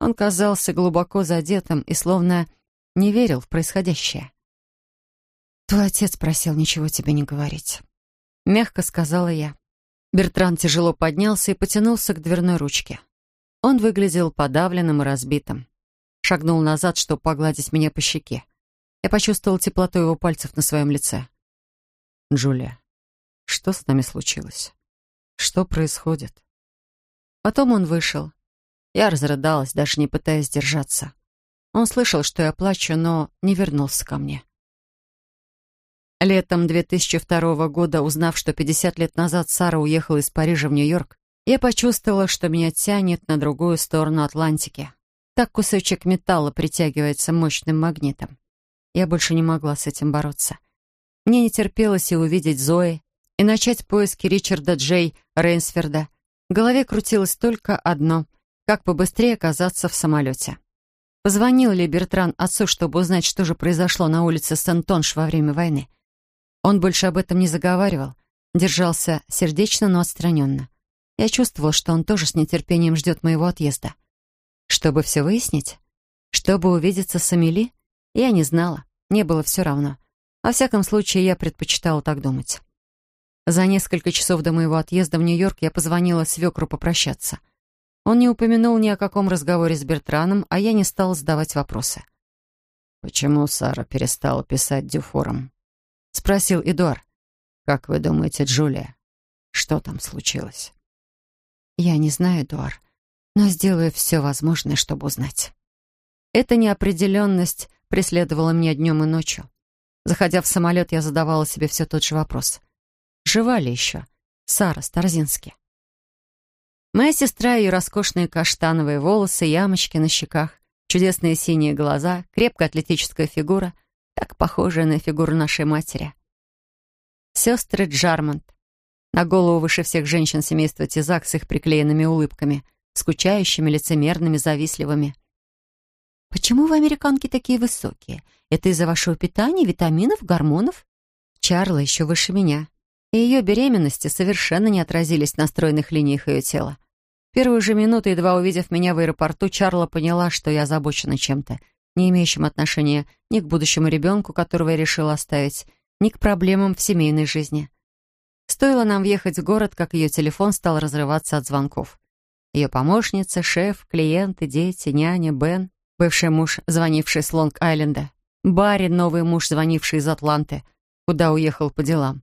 Он казался глубоко задетым и словно не верил в происходящее. «Твой отец просил ничего тебе не говорить», — мягко сказала я. Бертран тяжело поднялся и потянулся к дверной ручке. Он выглядел подавленным и разбитым. Шагнул назад, чтобы погладить меня по щеке. Я почувствовал теплоту его пальцев на своем лице. «Джулия, что с нами случилось? Что происходит?» Потом он вышел. Я разрыдалась, даже не пытаясь держаться. Он слышал, что я плачу, но не вернулся ко мне. Летом 2002 года, узнав, что 50 лет назад Сара уехала из Парижа в Нью-Йорк, я почувствовала, что меня тянет на другую сторону Атлантики. Так кусочек металла притягивается мощным магнитом. Я больше не могла с этим бороться. Мне не терпелось и увидеть Зои, и начать поиски Ричарда Джей Рейнсферда, в голове крутилось только одно — как побыстрее оказаться в самолете. Позвонил ли Бертран отцу, чтобы узнать, что же произошло на улице Сент-Тонш во время войны? Он больше об этом не заговаривал, держался сердечно, но отстраненно. Я чувствовал, что он тоже с нетерпением ждет моего отъезда. Чтобы все выяснить? Чтобы увидеться с Амели? Я не знала, мне было все равно. Во всяком случае, я предпочитала так думать. За несколько часов до моего отъезда в Нью-Йорк я позвонила свекру попрощаться. Он не упомянул ни о каком разговоре с Бертраном, а я не стала задавать вопросы. «Почему Сара перестала писать Дюфором?» — спросил Эдуард. «Как вы думаете, Джулия, что там случилось?» «Я не знаю, Эдуард, но сделаю все возможное, чтобы узнать». Эта неопределенность преследовала меня днем и ночью. Заходя в самолет, я задавала себе все тот же вопрос. Жива ли еще Сара Старзински? Моя сестра, ее роскошные каштановые волосы, ямочки на щеках, чудесные синие глаза, крепкая атлетическая фигура, так похожая на фигуру нашей матери. Сестры Джармонт. На голову выше всех женщин семейства Тизак с их приклеенными улыбками, скучающими, лицемерными, завистливыми. «Почему вы, американки, такие высокие? Это из-за вашего питания, витаминов, гормонов?» Чарла еще выше меня и ее беременности совершенно не отразились на стройных линиях ее тела. первую же минуту, едва увидев меня в аэропорту, Чарла поняла, что я озабочена чем-то, не имеющим отношения ни к будущему ребенку, которого я решила оставить, ни к проблемам в семейной жизни. Стоило нам въехать в город, как ее телефон стал разрываться от звонков. Ее помощница, шеф, клиенты, дети, няня, Бен, бывший муж, звонивший с Лонг-Айленда, Барри, новый муж, звонивший из Атланты, куда уехал по делам.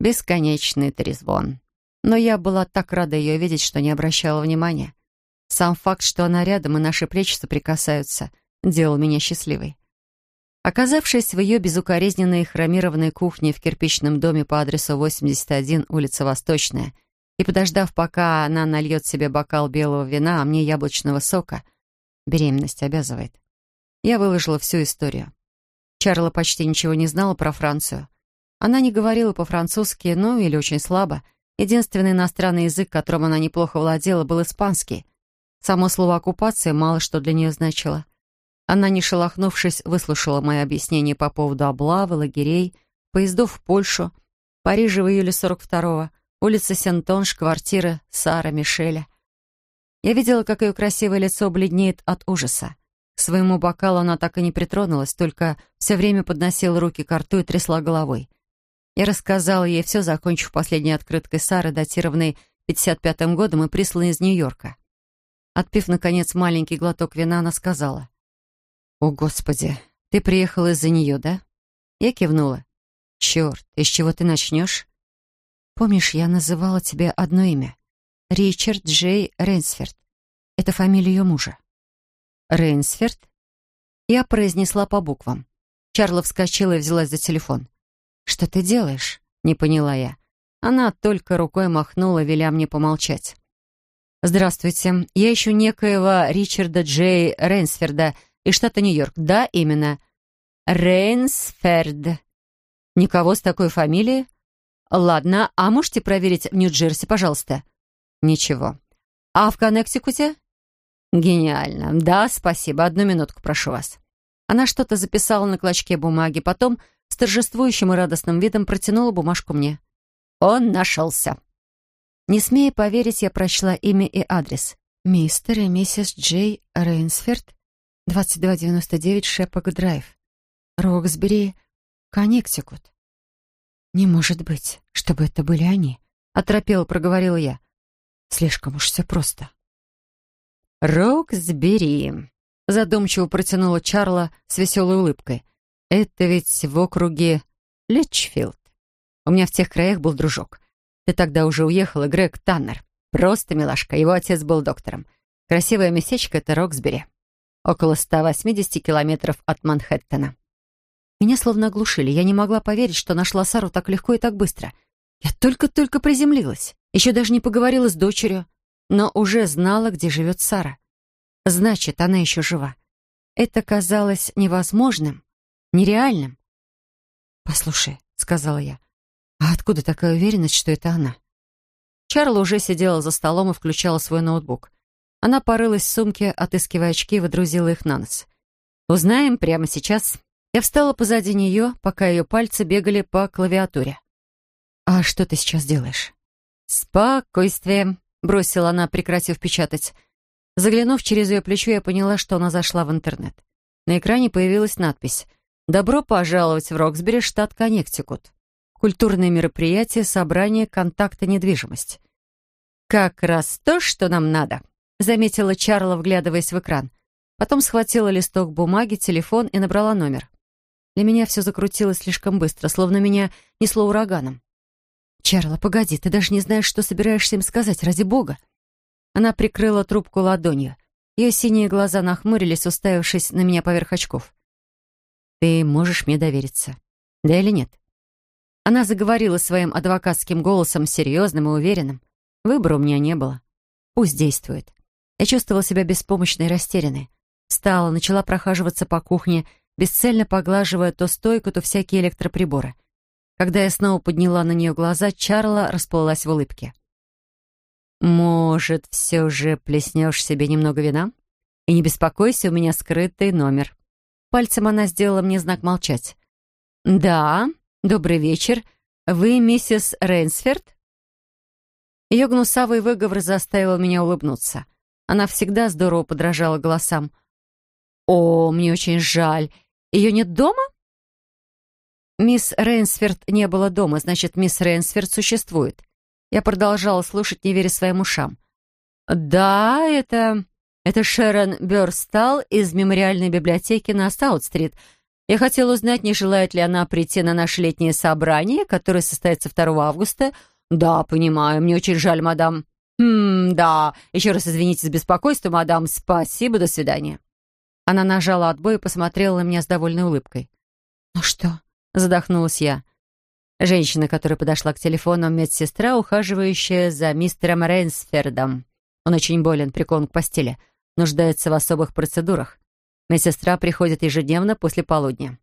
Бесконечный трезвон. Но я была так рада ее видеть, что не обращала внимания. Сам факт, что она рядом и наши плечи соприкасаются, делал меня счастливой. Оказавшись в ее безукоризненной хромированной кухне в кирпичном доме по адресу 81, улица Восточная, и подождав, пока она нальет себе бокал белого вина, а мне яблочного сока, беременность обязывает, я выложила всю историю. Чарла почти ничего не знала про Францию, она не говорила по-французски, ну или очень слабо. Единственный иностранный язык, которым она неплохо владела, был испанский. Само слово «оккупация» мало что для нее значило. Она, не шелохнувшись, выслушала мои объяснения по поводу облавы, лагерей, поездов в Польшу, Парижа в июле 42-го, улица Сентонш, квартира Сара Мишеля. Я видела, как ее красивое лицо бледнеет от ужаса. К своему бокалу она так и не притронулась, только все время подносила руки к рту и трясла головой. Я рассказала ей все, закончив последней открыткой Сары, датированной 55-м годом и присланной из Нью-Йорка. Отпив, наконец, маленький глоток вина, она сказала. «О, Господи, ты приехала из-за нее, да?» Я кивнула. «Черт, из чего ты начнешь?» «Помнишь, я называла тебе одно имя? Ричард Джей Рейнсферд. Это фамилия ее мужа». «Рейнсферд?» Я произнесла по буквам. Чарла вскочила и взялась за телефон. «Что ты делаешь?» — не поняла я. Она только рукой махнула, веля мне помолчать. «Здравствуйте. Я ищу некоего Ричарда Джей Рейнсферда из штата Нью-Йорк. Да, именно. Рейнсферд. Никого с такой фамилией? Ладно, а можете проверить в Нью-Джерси, пожалуйста?» «Ничего. А в Коннектикуте?» «Гениально. Да, спасибо. Одну минутку, прошу вас». Она что-то записала на клочке бумаги, потом с торжествующим и радостным видом протянула бумажку мне. «Он нашелся». Не смея поверить, я прочла имя и адрес. «Мистер и миссис Джей Рейнсферд, 2299 Шепок Драйв, Роксбери, Коннектикут». «Не может быть, чтобы это были они», — оторопела проговорила я. «Слишком уж все просто». «Роксбери», — задумчиво протянула Чарла с веселой улыбкой. «Это ведь в округе Литчфилд. У меня в тех краях был дружок. Ты тогда уже уехала, Грег Таннер. Просто милашка. Его отец был доктором. Красивое местечко — это Роксбери. Около 180 километров от Манхэттена. Меня словно оглушили. Я не могла поверить, что нашла Сару так легко и так быстро. Я только-только приземлилась. Еще даже не поговорила с дочерью, но уже знала, где живет Сара. Значит, она еще жива. Это казалось невозможным, нереальным. «Послушай», — сказала я, «А откуда такая уверенность, что это она?» Чарла уже сидела за столом и включала свой ноутбук. Она порылась в сумке, отыскивая очки, и выдрузила их на нос. «Узнаем прямо сейчас». Я встала позади нее, пока ее пальцы бегали по клавиатуре. «А что ты сейчас делаешь?» «Спокойствие», — бросила она, прекратив печатать. Заглянув через ее плечо, я поняла, что она зашла в интернет. На экране появилась надпись «Добро пожаловать в Роксбери, штат Коннектикут» культурные мероприятия, собрания, контакты, недвижимость. «Как раз то, что нам надо», — заметила Чарла, вглядываясь в экран. Потом схватила листок бумаги, телефон и набрала номер. Для меня все закрутилось слишком быстро, словно меня несло ураганом. «Чарла, погоди, ты даже не знаешь, что собираешься им сказать, ради бога!» Она прикрыла трубку ладонью. Ее синие глаза нахмурились, уставившись на меня поверх очков. «Ты можешь мне довериться, да или нет?» Она заговорила своим адвокатским голосом, серьезным и уверенным. Выбора у меня не было. Пусть действует. Я чувствовала себя беспомощной и растерянной. Встала, начала прохаживаться по кухне, бесцельно поглаживая то стойку, то всякие электроприборы. Когда я снова подняла на нее глаза, Чарла расплылась в улыбке. «Может, все же плеснешь себе немного вина? И не беспокойся, у меня скрытый номер». Пальцем она сделала мне знак молчать. «Да, «Добрый вечер. Вы миссис Рейнсферд?» Ее гнусавый выговор заставил меня улыбнуться. Она всегда здорово подражала голосам. «О, мне очень жаль. Ее нет дома?» Мисс Рейнсферд не было дома, значит, мисс Рейнсферд существует. Я продолжала слушать, не веря своим ушам. «Да, это... это Шерон Бёрстал из мемориальной библиотеки на Саут-стрит. Я хотела узнать, не желает ли она прийти на наше летнее собрание, которое состоится 2 августа. Да, понимаю, мне очень жаль, мадам. Хм, да. Еще раз извините за беспокойство, мадам. Спасибо, до свидания. Она нажала отбой и посмотрела на меня с довольной улыбкой. «Ну что?» — задохнулась я. Женщина, которая подошла к телефону, медсестра, ухаживающая за мистером Рейнсфердом. Он очень болен, прикован к постели, нуждается в особых процедурах. Медсестра приходит ежедневно после полудня.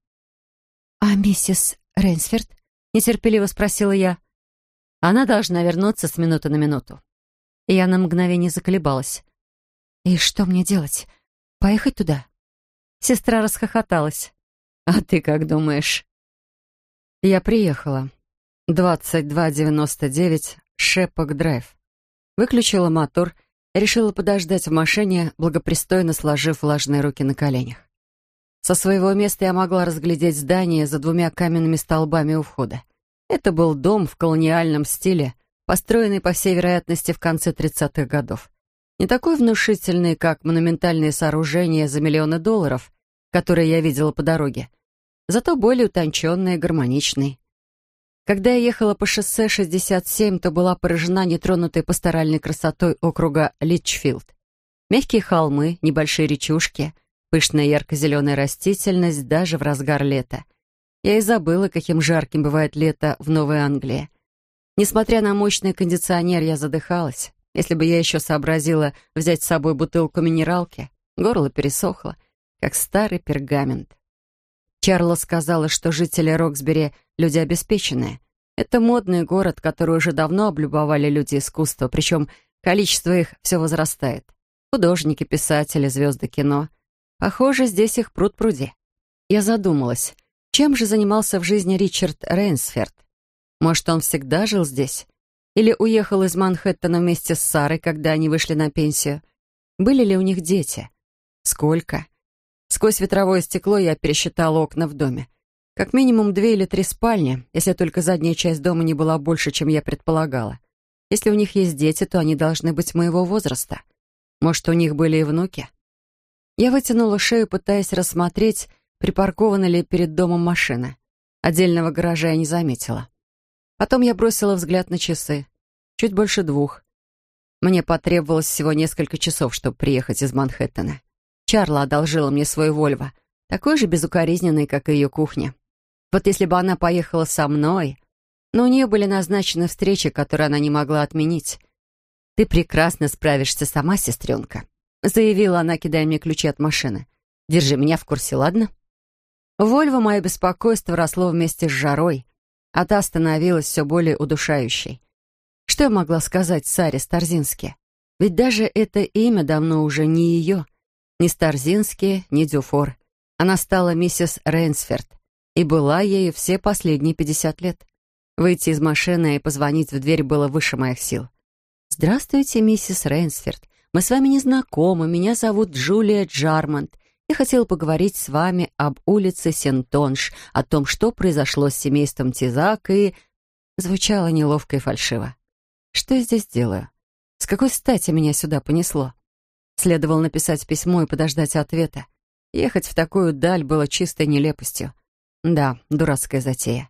«А миссис Рейнсферд?» — нетерпеливо спросила я. «Она должна вернуться с минуты на минуту». Я на мгновение заколебалась. «И что мне делать? Поехать туда?» Сестра расхохоталась. «А ты как думаешь?» Я приехала. 2299 Шепок-драйв. Выключила мотор, решила подождать в машине, благопристойно сложив влажные руки на коленях. Со своего места я могла разглядеть здание за двумя каменными столбами у входа. Это был дом в колониальном стиле, построенный, по всей вероятности, в конце 30-х годов. Не такой внушительный, как монументальные сооружения за миллионы долларов, которые я видела по дороге, зато более утонченный и гармоничный. Когда я ехала по шоссе 67, то была поражена нетронутой пасторальной красотой округа Литчфилд. Мягкие холмы, небольшие речушки, пышная ярко-зеленая растительность даже в разгар лета. Я и забыла, каким жарким бывает лето в Новой Англии. Несмотря на мощный кондиционер, я задыхалась. Если бы я еще сообразила взять с собой бутылку минералки, горло пересохло, как старый пергамент. Чарла сказала, что жители Роксбери — люди обеспеченные. Это модный город, который уже давно облюбовали люди искусства, причем количество их все возрастает. Художники, писатели, звезды кино. Похоже, здесь их пруд пруди. Я задумалась, чем же занимался в жизни Ричард Рейнсферд? Может, он всегда жил здесь? Или уехал из Манхэттена вместе с Сарой, когда они вышли на пенсию? Были ли у них дети? Сколько? Сквозь ветровое стекло я пересчитала окна в доме. Как минимум две или три спальни, если только задняя часть дома не была больше, чем я предполагала. Если у них есть дети, то они должны быть моего возраста. Может, у них были и внуки? Я вытянула шею, пытаясь рассмотреть, припаркованы ли перед домом машины. Отдельного гаража я не заметила. Потом я бросила взгляд на часы. Чуть больше двух. Мне потребовалось всего несколько часов, чтобы приехать из Манхэттена. Чарла одолжила мне свой Вольво, такой же безукоризненный, как и ее кухня. Вот если бы она поехала со мной... Но у нее были назначены встречи, которые она не могла отменить. «Ты прекрасно справишься сама, сестренка», — заявила она, кидая мне ключи от машины. «Держи меня в курсе, ладно?» Вольво мое беспокойство росло вместе с жарой, а та становилась все более удушающей. Что я могла сказать Саре Старзинске? Ведь даже это имя давно уже не ее — ни Старзинский, ни Дюфор. Она стала миссис Рейнсферд и была ею все последние пятьдесят лет. Выйти из машины и позвонить в дверь было выше моих сил. «Здравствуйте, миссис Рейнсферд. Мы с вами не знакомы. Меня зовут Джулия Джармонт. Я хотела поговорить с вами об улице Сентонш, о том, что произошло с семейством Тизак и...» Звучало неловко и фальшиво. «Что я здесь делаю? С какой стати меня сюда понесло?» Следовало написать письмо и подождать ответа. Ехать в такую даль было чистой нелепостью. Да, дурацкая затея.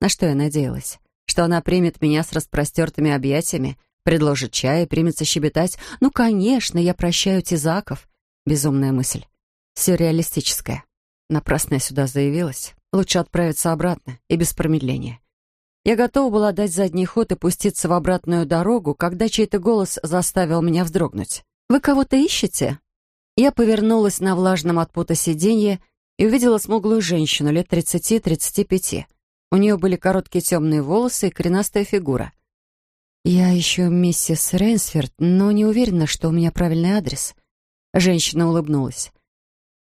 На что я надеялась? Что она примет меня с распростертыми объятиями, предложит чай и примется щебетать. Ну, конечно, я прощаю Тизаков. Безумная мысль. Сюрреалистическая. Напрасно я сюда заявилась. Лучше отправиться обратно и без промедления. Я готова была дать задний ход и пуститься в обратную дорогу, когда чей-то голос заставил меня вздрогнуть. «Вы кого-то ищете?» Я повернулась на влажном от пота сиденье и увидела смуглую женщину лет 30-35. У нее были короткие темные волосы и коренастая фигура. «Я ищу миссис Рейнсферд, но не уверена, что у меня правильный адрес». Женщина улыбнулась.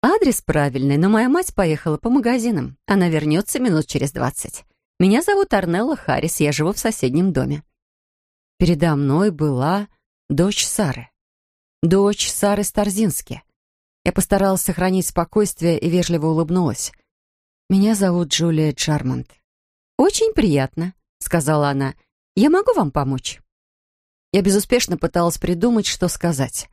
«Адрес правильный, но моя мать поехала по магазинам. Она вернется минут через двадцать. Меня зовут Арнелла Харрис, я живу в соседнем доме». Передо мной была дочь Сары дочь Сары Старзински. Я постаралась сохранить спокойствие и вежливо улыбнулась. «Меня зовут Джулия Джармонт». «Очень приятно», — сказала она. «Я могу вам помочь?» Я безуспешно пыталась придумать, что сказать.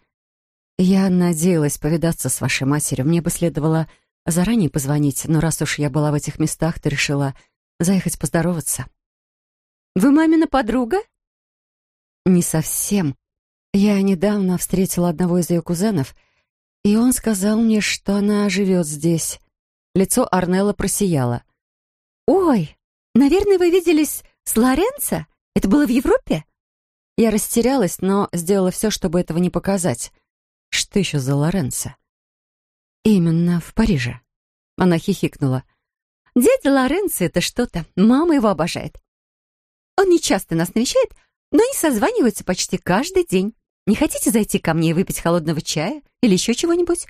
«Я надеялась повидаться с вашей матерью. Мне бы следовало заранее позвонить, но раз уж я была в этих местах, то решила заехать поздороваться». «Вы мамина подруга?» «Не совсем», я недавно встретила одного из ее кузенов, и он сказал мне, что она живет здесь. Лицо Арнелла просияло. «Ой, наверное, вы виделись с Лоренцо? Это было в Европе?» Я растерялась, но сделала все, чтобы этого не показать. «Что еще за Лоренцо?» «Именно в Париже». Она хихикнула. «Дядя Лоренцо — это что-то. Мама его обожает. Он не часто нас навещает, но они созваниваются почти каждый день. Не хотите зайти ко мне и выпить холодного чая или еще чего-нибудь?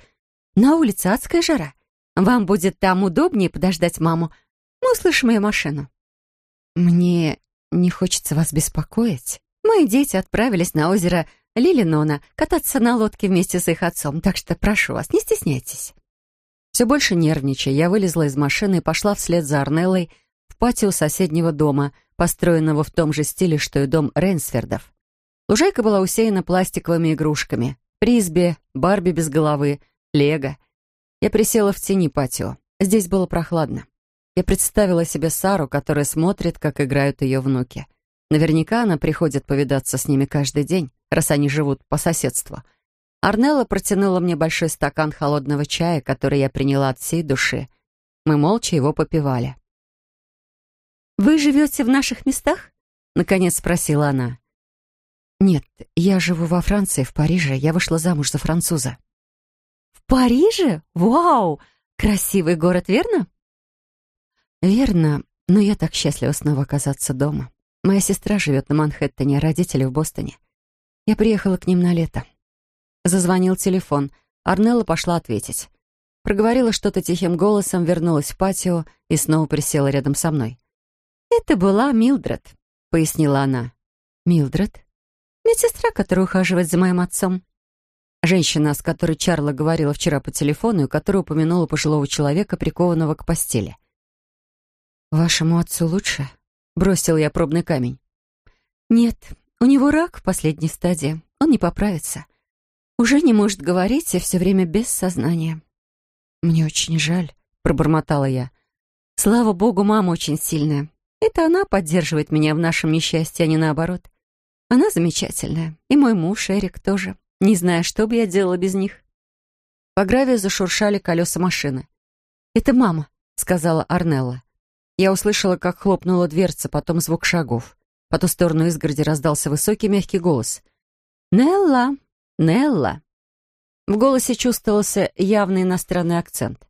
На улице адская жара. Вам будет там удобнее подождать маму. Мы услышим ее машину». «Мне не хочется вас беспокоить. Мои дети отправились на озеро Лилинона кататься на лодке вместе с их отцом, так что прошу вас, не стесняйтесь». Все больше нервничая, я вылезла из машины и пошла вслед за Арнеллой в патио соседнего дома, построенного в том же стиле, что и дом Рейнсфердов. Лужайка была усеяна пластиковыми игрушками. Призби, Барби без головы, Лего. Я присела в тени патио. Здесь было прохладно. Я представила себе Сару, которая смотрит, как играют ее внуки. Наверняка она приходит повидаться с ними каждый день, раз они живут по соседству. Арнелла протянула мне большой стакан холодного чая, который я приняла от всей души. Мы молча его попивали. «Вы живете в наших местах?» — наконец спросила она. «Нет, я живу во Франции, в Париже. Я вышла замуж за француза». «В Париже? Вау! Красивый город, верно?» «Верно, но я так счастлива снова оказаться дома. Моя сестра живет на Манхэттене, а родители в Бостоне. Я приехала к ним на лето». Зазвонил телефон. Арнелла пошла ответить. Проговорила что-то тихим голосом, вернулась в патио и снова присела рядом со мной. «Это была Милдред», — пояснила она. «Милдред?» «Медсестра, которая ухаживает за моим отцом». Женщина, с которой Чарла говорила вчера по телефону и которая упомянула пожилого человека, прикованного к постели. «Вашему отцу лучше?» — бросил я пробный камень. «Нет, у него рак в последней стадии. Он не поправится. Уже не может говорить и все время без сознания». «Мне очень жаль», — пробормотала я. «Слава богу, мама очень сильная. Это она поддерживает меня в нашем несчастье, а не наоборот. Она замечательная. И мой муж, Эрик, тоже. Не знаю, что бы я делала без них». По гравию зашуршали колеса машины. «Это мама», — сказала Арнелла. Я услышала, как хлопнула дверца, потом звук шагов. По ту сторону изгороди раздался высокий мягкий голос. «Нелла! Нелла!» В голосе чувствовался явный иностранный акцент.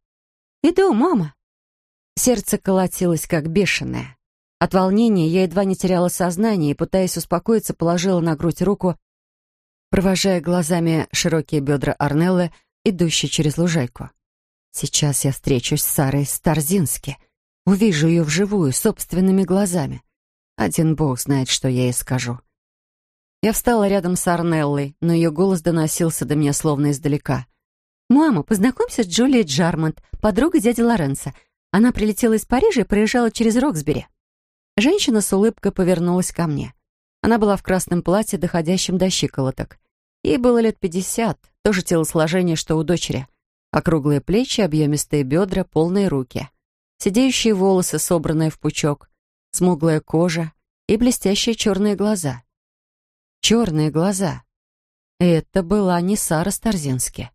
«Иду, мама!» Сердце колотилось, как бешеное. От волнения я едва не теряла сознание и, пытаясь успокоиться, положила на грудь руку, провожая глазами широкие бедра Арнеллы, идущие через лужайку. Сейчас я встречусь с Сарой Старзински — Увижу ее вживую, собственными глазами. Один бог знает, что я ей скажу. Я встала рядом с Арнеллой, но ее голос доносился до меня словно издалека. «Мама, познакомься с Джулией Джармонт, подругой дяди Лоренса. Она прилетела из Парижа и проезжала через Роксбери». Женщина с улыбкой повернулась ко мне. Она была в красном платье, доходящем до щиколоток. Ей было лет пятьдесят, тоже телосложение, что у дочери. Округлые плечи, объемистые бедра, полные руки — сидеющие волосы, собранные в пучок, смуглая кожа и блестящие черные глаза. Черные глаза. Это была не Сара Старзински.